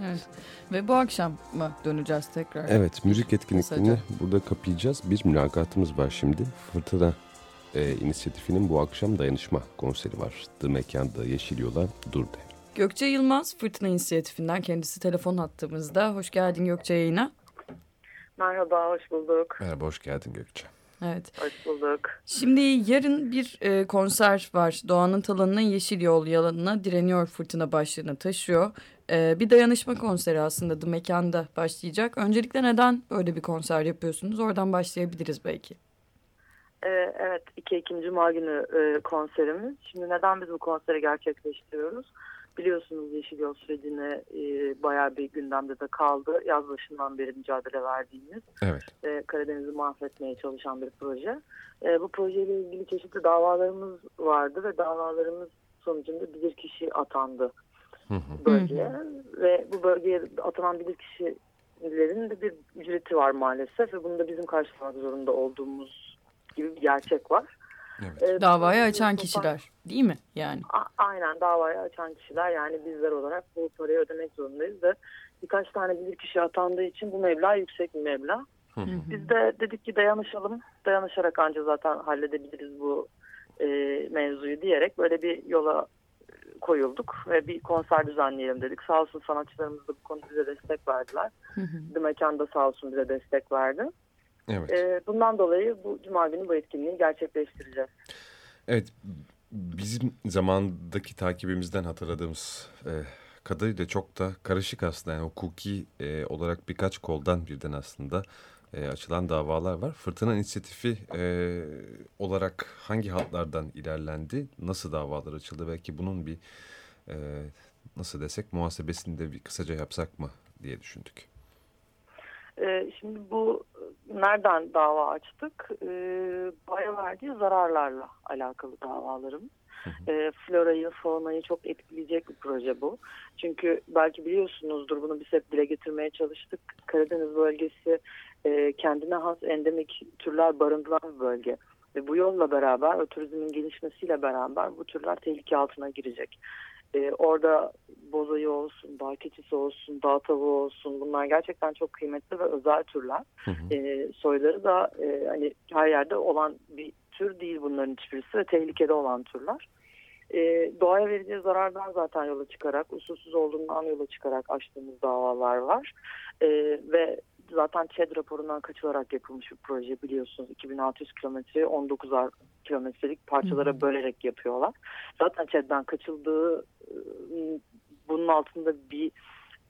Evet. Ve bu akşam mı döneceğiz tekrar? Evet, müzik etkinliklerini burada kapayacağız. Bir mülakatımız var şimdi. Fırtına e, inisiyatifinin bu akşam dayanışma konseri var. The Mekan'da Yeşil Yola Dur'da. Gökçe Yılmaz Fırtına inisiyatifinden kendisi telefon attığımızda. Hoş geldin Gökçe yayına. Merhaba, hoş bulduk. Merhaba, hoş geldin Gökçe. Evet. Hoş bulduk. Şimdi yarın bir e, konser var. Doğanın talanına Yeşil Yol yalanına direniyor fırtına başlığını taşıyor. E, bir dayanışma konseri aslında The Mekan'da başlayacak. Öncelikle neden böyle bir konser yapıyorsunuz? Oradan başlayabiliriz belki. Ee, evet, 2 Ekim Cuma günü e, konserimiz. Şimdi neden biz bu konseri gerçekleştiriyoruz? Biliyorsunuz Yeşil Yol sürecine e, bayağı bir gündemde de kaldı. Yaz başından beri mücadele verdiğimiz evet. e, Karadeniz'i mahvetmeye çalışan bir proje. E, bu projeyle ilgili çeşitli davalarımız vardı ve davalarımız sonucunda bilir atandı bölgeye. Ve bu bölgeye atanan bilir kişilerin de bir ücreti var maalesef ve bunu da bizim karşılamak zorunda olduğumuz gibi bir gerçek var. Evet. Ee, Davayı açan kişiler değil mi yani? aynen davayı açan kişiler yani bizler olarak bu parayı ödemek zorundayız ve birkaç tane bilir kişi atandığı için bu meblağ yüksek bir meblağ. Biz de dedik ki dayanışalım. Dayanışarak ancak zaten halledebiliriz bu e, mevzuyu diyerek böyle bir yola koyulduk ve bir konser düzenleyelim dedik. Sağ olsun sanatçılarımız da bu konuda bize destek verdiler. The Mekan da sağ olsun bize destek verdi. Evet. Ee, bundan dolayı bu cuma günü bu etkinliği gerçekleştireceğiz. Evet, bizim zamandaki takibimizden hatırladığımız e, kadarıyla çok da karışık aslında. Yani hukuki e, olarak birkaç koldan birden aslında e, açılan davalar var. Fırtına inisiyatifi e, olarak hangi hatlardan ilerlendi? Nasıl davalar açıldı? Belki bunun bir e, nasıl desek muhasebesini de bir kısaca yapsak mı diye düşündük. E, şimdi bu nereden dava açtık? E, baya verdiği zararlarla alakalı davalarım. E, florayı, faunayı çok etkileyecek bir proje bu. Çünkü belki biliyorsunuzdur bunu biz hep dile getirmeye çalıştık. Karadeniz bölgesi e, kendine has endemik türler barındıran bir bölge. Ve bu yolla beraber, o turizmin gelişmesiyle beraber bu türler tehlike altına girecek. Ee, orada bozayı olsun, dağ keçisi olsun, dağ tavuğu olsun bunlar gerçekten çok kıymetli ve özel türler. Hı hı. Ee, soyları da e, hani her yerde olan bir tür değil bunların hiçbirisi ve tehlikede olan türler. Ee, doğaya vereceği zarardan zaten yola çıkarak, usulsüz olduğundan yola çıkarak açtığımız davalar var. Ee, ve zaten ÇED raporundan kaçılarak yapılmış bir proje biliyorsunuz. 2600 kilometreyi 19 kilometrelik parçalara bölerek yapıyorlar. Zaten ÇED'den kaçıldığı bunun altında bir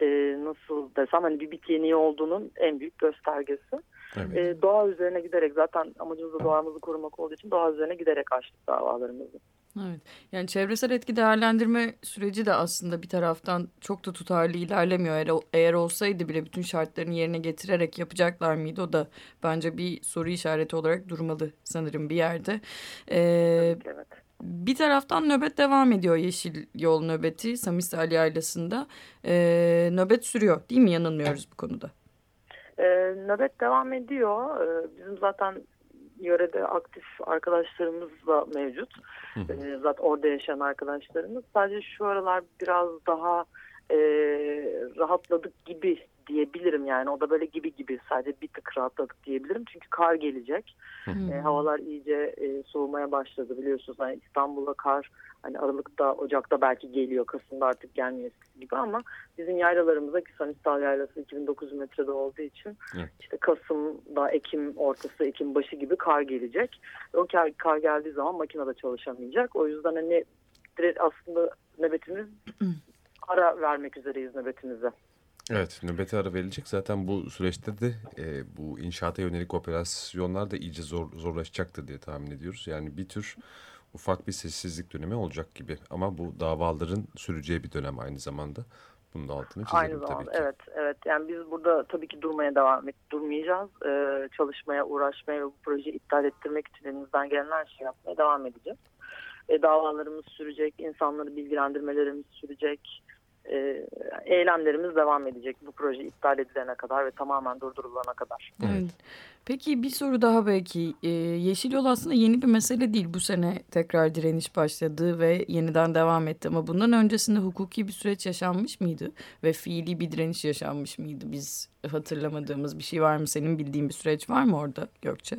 e, nasıl desem hani bir bit yeniği olduğunun en büyük göstergesi. Evet. E, doğa üzerine giderek zaten amacımız da doğamızı korumak olduğu için doğa üzerine giderek açtık davalarımızı. Evet. Yani çevresel etki değerlendirme süreci de aslında bir taraftan çok da tutarlı ilerlemiyor. Eğer, eğer olsaydı bile bütün şartlarını yerine getirerek yapacaklar mıydı? O da bence bir soru işareti olarak durmalı sanırım bir yerde. Ee, evet. Bir taraftan nöbet devam ediyor Yeşil Yol nöbeti Samisali Yaylası'nda. Ee, nöbet sürüyor değil mi? Yanılmıyoruz bu konuda. Ee, nöbet devam ediyor. Ee, bizim zaten yörede aktif arkadaşlarımız da mevcut. Ee, zaten orada yaşayan arkadaşlarımız. Sadece şu aralar biraz daha e, rahatladık gibi yani. O da böyle gibi gibi. Sadece bir tık rahatladık diyebilirim. Çünkü kar gelecek. E, havalar iyice e, soğumaya başladı biliyorsunuz. Hani İstanbul'a kar hani Aralık'ta Ocak'ta belki geliyor. Kasım'da artık gelmiyor gibi ama bizim yaylalarımızda ki Sanistal yaylası 2900 metrede olduğu için evet. işte Kasım'da Ekim ortası Ekim başı gibi kar gelecek. O kar, kar geldiği zaman makinede çalışamayacak. O yüzden hani direkt aslında nöbetimiz ara vermek üzereyiz nöbetimize. Evet nöbete ara verilecek. Zaten bu süreçte de e, bu inşaata yönelik operasyonlar da iyice zor, zorlaşacaktır diye tahmin ediyoruz. Yani bir tür ufak bir sessizlik dönemi olacak gibi. Ama bu davaların süreceği bir dönem aynı zamanda. Bunun da altını çizelim Aynı zamanda, tabii ki. Evet, evet. Yani biz burada tabii ki durmaya devam et, durmayacağız. Ee, çalışmaya, uğraşmaya ve bu projeyi iptal ettirmek için elimizden gelen her şeyi yapmaya devam edeceğiz. E, davalarımız sürecek, insanları bilgilendirmelerimiz sürecek e, eylemlerimiz devam edecek bu proje iptal edilene kadar ve tamamen durdurulana kadar. Evet. Peki bir soru daha belki. Ee, Yeşil Yol aslında yeni bir mesele değil. Bu sene tekrar direniş başladı ve yeniden devam etti. Ama bundan öncesinde hukuki bir süreç yaşanmış mıydı? Ve fiili bir direniş yaşanmış mıydı? Biz hatırlamadığımız bir şey var mı? Senin bildiğin bir süreç var mı orada Gökçe?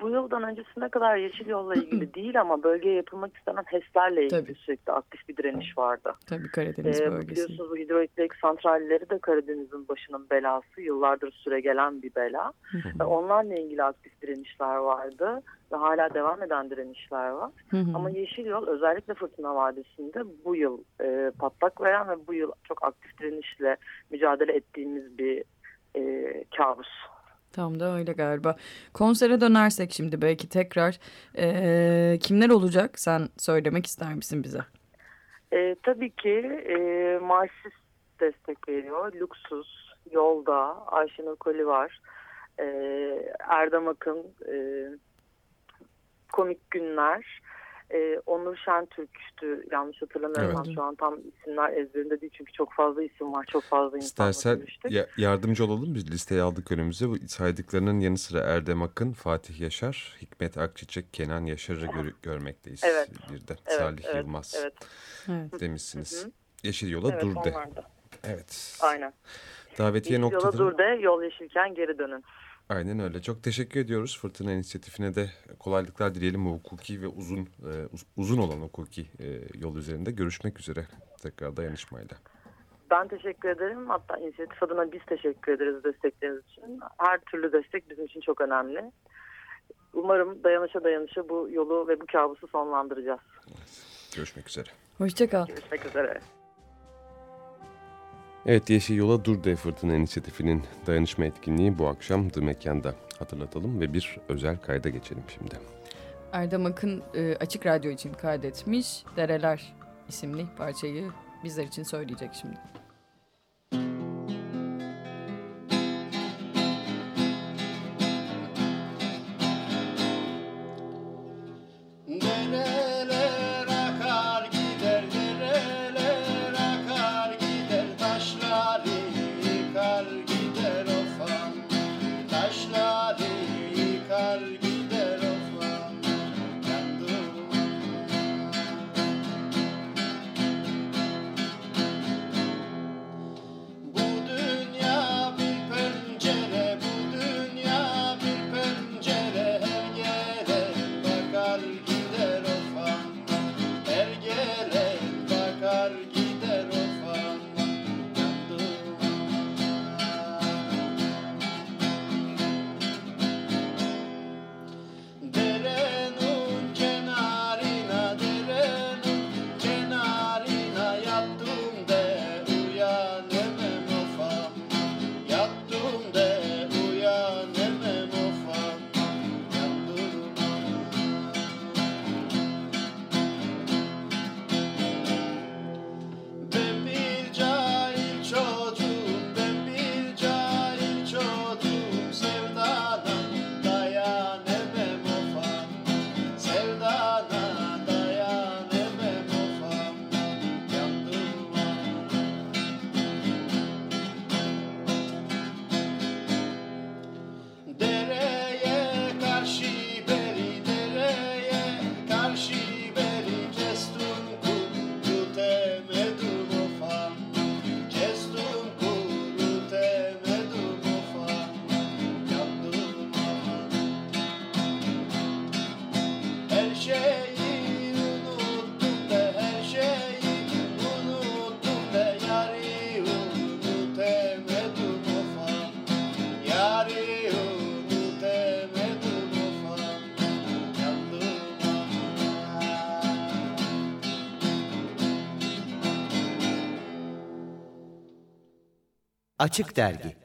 Bu yıldan öncesine kadar Yeşil Yol'la ilgili değil ama bölgeye yapılmak istenen HES'lerle ilgili Tabii. sürekli aktif bir direniş vardı. Tabii Karadeniz E, bölgesi. biliyorsunuz bu hidroelektrik santralleri de Karadeniz'in başının belası. Yıllardır süre gelen bir bela. Onlarla ilgili aktif direnişler vardı ve hala devam eden direnişler var. Hı hı. Ama Yeşil Yol özellikle Fırtına Vadisi'nde bu yıl e, patlak veren ve bu yıl çok aktif direnişle mücadele ettiğimiz bir e, kabus. Tam da öyle galiba. Konsere dönersek şimdi belki tekrar ee, kimler olacak? Sen söylemek ister misin bize? E, tabii ki e, Marsis destek veriyor. Luxus, Yolda, Ayşenur Koli var. E, Erdem Akın, e, Komik Günler, e, Onur Şentürk'tü yanlış hatırlamıyorum. Evet. Şu an tam isimler ezberimde değil çünkü çok fazla isim var. Çok fazla insanla İstersen ya- yardımcı olalım. Biz listeyi aldık önümüze. Bu saydıklarının yanı sıra Erdem Akın, Fatih Yaşar, Hikmet Akçiçek, Kenan Yaşar'ı gör- görmekteyiz Evet. bir de. Evet, Salih evet, Yılmaz Evet, Evet. demişsiniz. Hı hı. Yeşil Yola evet dur de. Evet. Aynen. Davetiye Yeşil yola dur de, yol yeşilken geri dönün. Aynen öyle. Çok teşekkür ediyoruz. Fırtına inisiyatifine de kolaylıklar dileyelim bu hukuki ve uzun e, uz- uzun olan hukuki e, yol üzerinde. Görüşmek üzere tekrar dayanışmayla. Ben teşekkür ederim. Hatta inisiyatif adına biz teşekkür ederiz destekleriniz için. Her türlü destek bizim için çok önemli. Umarım dayanışa dayanışa bu yolu ve bu kabusu sonlandıracağız. Görüşmek üzere. Hoşçakal. Görüşmek üzere. Evet Yeşil Yola Dur De Fırtına İnisiyatifi'nin dayanışma etkinliği bu akşam The Mekan'da hatırlatalım ve bir özel kayda geçelim şimdi. Erdem Akın e, Açık Radyo için kaydetmiş Dereler isimli parçayı bizler için söyleyecek şimdi. Açık Dergi